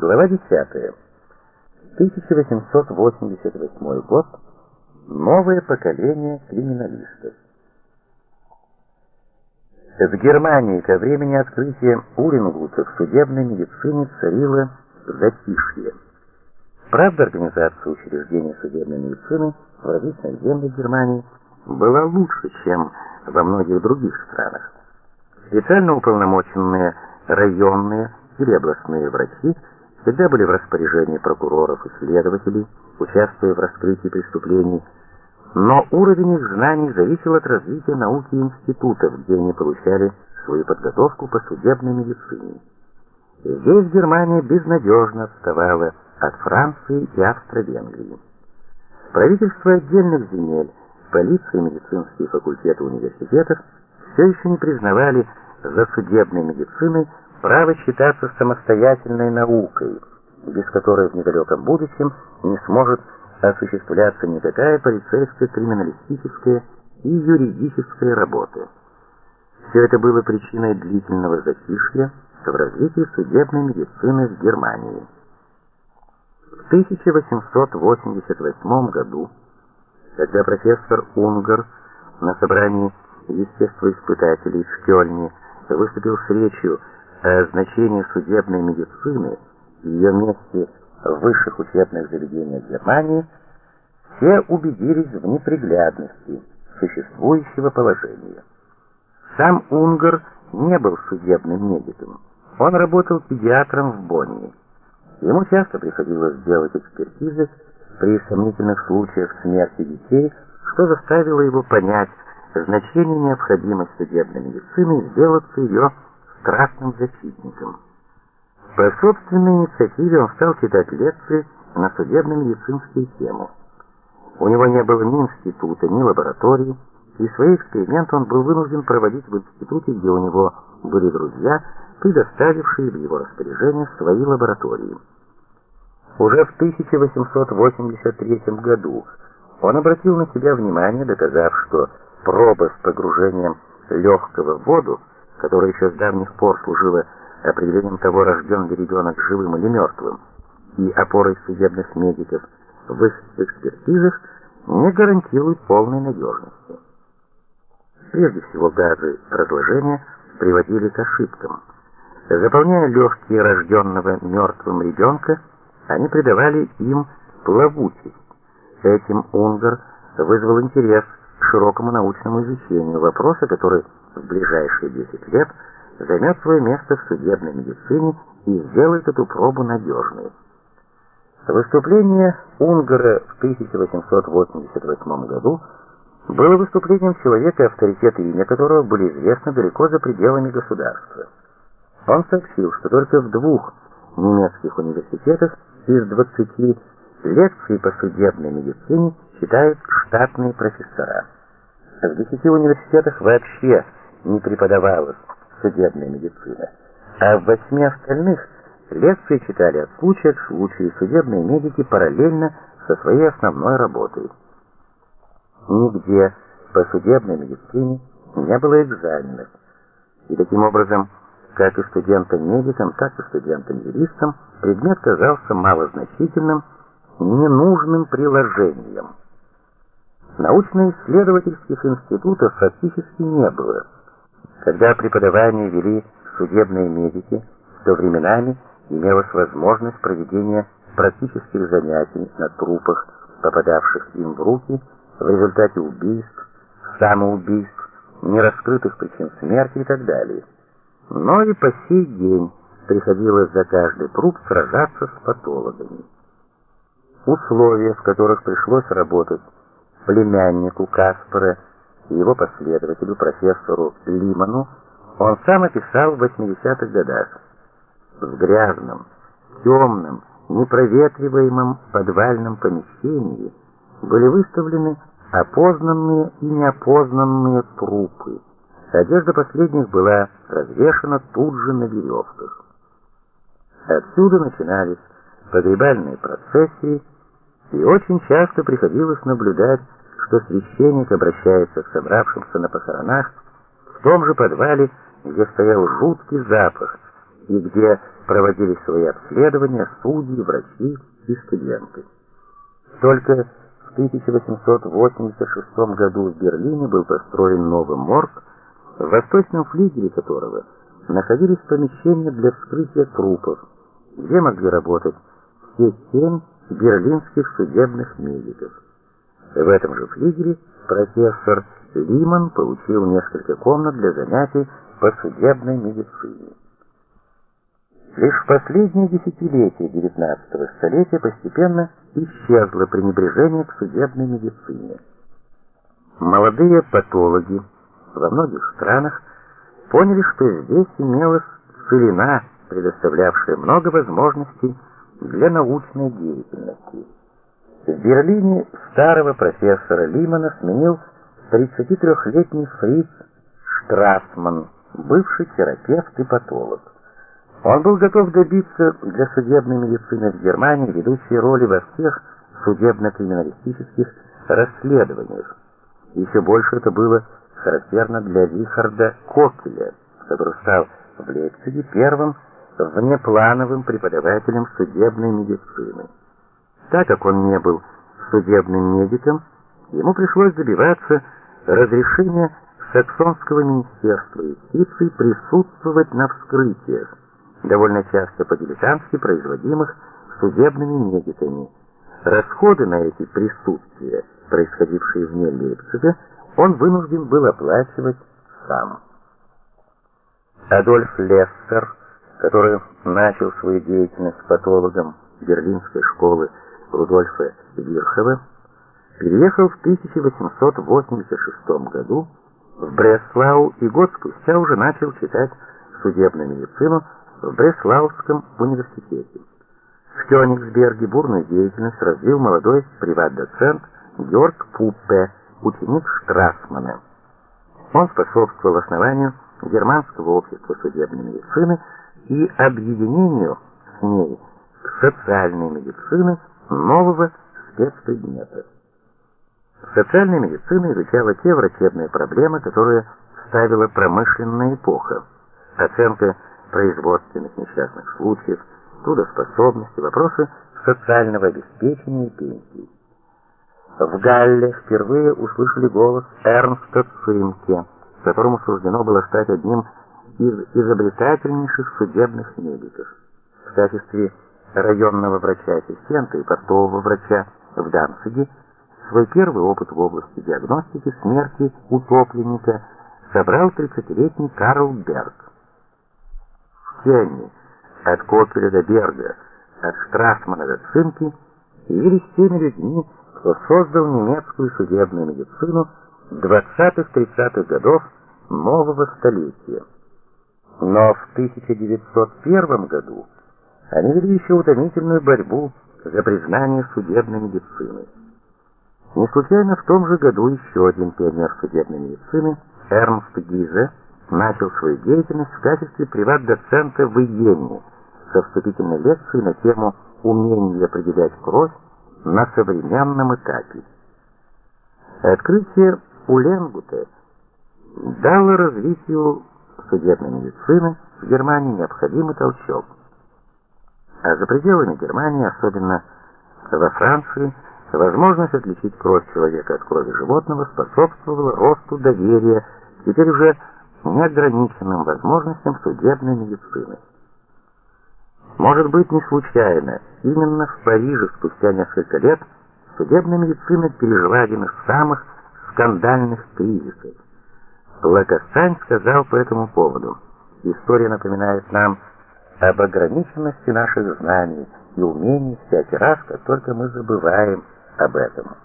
Глава 10. 1888 год. Новое поколение криминалистов. В Германии ко времени открытия Уренгута в судебной медицине царило затишье. Правда, организация учреждений судебной медицины в различных землях Германии была лучше, чем во многих других странах. Специально уполномоченные районные или областные врачи всегда были в распоряжении прокуроров и следователей, участвуя в раскрытии преступлений, но уровень их знаний зависел от развития науки и институтов, где они получали свою подготовку по судебной медицине. Здесь Германия безнадежно отставала от Франции и Австро-Венгрии. Правительство отдельных земель, полиция и медицинские факультеты университетов все еще не признавали за судебной медициной право считаться самостоятельной наукой, без которой в недалеком будущем не сможет осуществляться никакая полицейская, криминалистическая и юридическая работа. Все это было причиной длительного затишья в развитии судебной медицины в Германии. В 1888 году, когда профессор Унгар на собрании естествоиспытателей в Кёльне выступил с речью о значении судебной медицины и ее месте в высших учебных заведениях Германии, все убедились в неприглядности существующего положения. Сам Унгар не был судебным медиком. Он работал педиатром в Бонне. Ему часто приходилось делать экспертизы при сомнительных случаях смерти детей, что заставило его понять значение необходимости судебной медицины и сделаться ее страстным защитником. По собственной инициативе он стал читать лекции на судебно-медицинские темы. У него не было ни института, ни лаборатории, и свои эксперименты он был вынужден проводить в институте, где у него были друзья, предоставившие в его распоряжение свои лаборатории. Уже в 1883 году он обратил на себя внимание, доказав, что проба с погружением легкого в воду которая еще с давних пор служила определением того, рожден ли ребенок живым или мертвым, и опорой судебных медиков в их экспертизах, не гарантирует полной надежности. Прежде всего, газы разложения приводили к ошибкам. Заполняя легкие рожденного мертвым ребенка, они придавали им плавучесть. Этим Унгар вызвал интерес к широкому научному изучению вопроса, который в ближайшие 10 лет займет свое место в судебной медицине и сделает эту пробу надежной. Выступление Унгара в 1888 году было выступлением человека, авторитет и имя которого были известны далеко за пределами государства. Он сообщил, что только в двух немецких университетах из 20 лекций по судебной медицине читают штатные профессора. В 10 университетах вообще не преподавалась судебная медицина, а в восьми остальных лекции читали от случая к случаю судебные медики параллельно со своей основной работой. Нигде по судебной медицине не было экзаменов, и таким образом, как и студентам-медикам, так и студентам-юристам, предмет казался малозначительным, ненужным приложением. Научно-исследовательских институтов фактически не было. Когда преподавание вели судебные медики, то временами имелась возможность проведения практических занятий на трупах, попадавших им в руки в результате убийств, самоубийств, нераскрытых причин смерти и так далее. Но и по сей день приходилось за каждый труп сражаться с патологами. Условия, в которых пришлось работать племяннику Каспара и его последователю, профессору Лиману, он сам описал в 80-х годах. В грязном, темном, непроветриваемом подвальном помещении были выставлены опознанные и неопознанные трупы. Одежда последних была развешана тут же на веревках. Отсюда начинались погребальные процессии, и очень часто приходилось наблюдать что священник обращается к собравшимся на похоронах в том же подвале, где стоял жуткий запах, и где проводились свои обследования судьи, врачи и студенты. Только в 1886 году в Берлине был построен новый морг, в восточном флигеле которого находились помещения для вскрытия трупов, где могли работать все семь берлинских судебных медиков. В этом же флигеле профессор Лиман получил несколько комнат для занятий по судебной медицине. Лишь в последние десятилетия XIX столетия постепенно исчезло пренебрежение к судебной медицине. Молодые патологи во многих странах поняли, что здесь имелась целина, предоставлявшая много возможностей для научной деятельности. В Берлине старого профессора Лимана сменил 33-летний Фриц Штрасман, бывший терапевт и патолог. Он был готов добиться для судебной медицины в Германии ведущей роли во всех судебно-криминалистических расследованиях. Еще больше это было характерно для Рихарда Кокеля, который стал в Лейпциге первым внеплановым преподавателем судебной медицины. Так как он не был судебным медиком, ему пришлось добиваться разрешения Саксонского министерства юстиции присутствовать на вскрытиях, довольно часто по-дилетантски производимых судебными медиками. Расходы на эти присутствия, происходившие вне Лейпцига, он вынужден был оплачивать сам. Адольф Лессер, который начал свою деятельность патологом Берлинской школы Рудольфа Вирхова, переехал в 1886 году в Бреслау и год спустя уже начал читать судебную медицину в Бреславском университете. В Кёнигсберге бурную деятельность развил молодой приват-доцент Георг Пуппе, ученик Штрасмана. Он способствовал основанию Германского общества судебной медицины и объединению с ней социальной медицины нового спецпредмета. Социальная медицина изучала те врачебные проблемы, которые ставила промышленная эпоха. Оценка производственных несчастных случаев, трудоспособности, вопросы социального обеспечения и пенсий. В Галле впервые услышали голос Эрнста Цимке, которому суждено было стать одним из изобретательнейших судебных медиков. В качестве районного врача-ассистента и портового врача в Данциге свой первый опыт в области диагностики смерти утопленника собрал 30-летний Карл Берг. В Кенне от Копеля до Берга, от Штрасмана до Цинки явились теми людьми, кто создал немецкую судебную медицину 20-30-х годов нового столетия. Но в 1901 году они вели еще утомительную борьбу за признание судебной медицины. Не случайно в том же году еще один пионер судебной медицины, Эрнст Гизе, начал свою деятельность в качестве приват-доцента в Иене со вступительной лекцией на тему «Умение определять кровь на современном этапе». Открытие Уленгута дало развитию судебной медицины в Германии необходимый толчок. А за пределами Германии, особенно во Франции, возможность отличить кровь человека от крови животного способствовала росту доверия теперь уже неограниченным возможностям судебной медицины. Может быть, не случайно, именно в Париже спустя несколько лет судебная медицина пережила один из самых скандальных кризисов. Лакастань сказал по этому поводу: "История напоминает нам об ограниченности наших знаний и умений всякий раз, как только мы забываем об этом".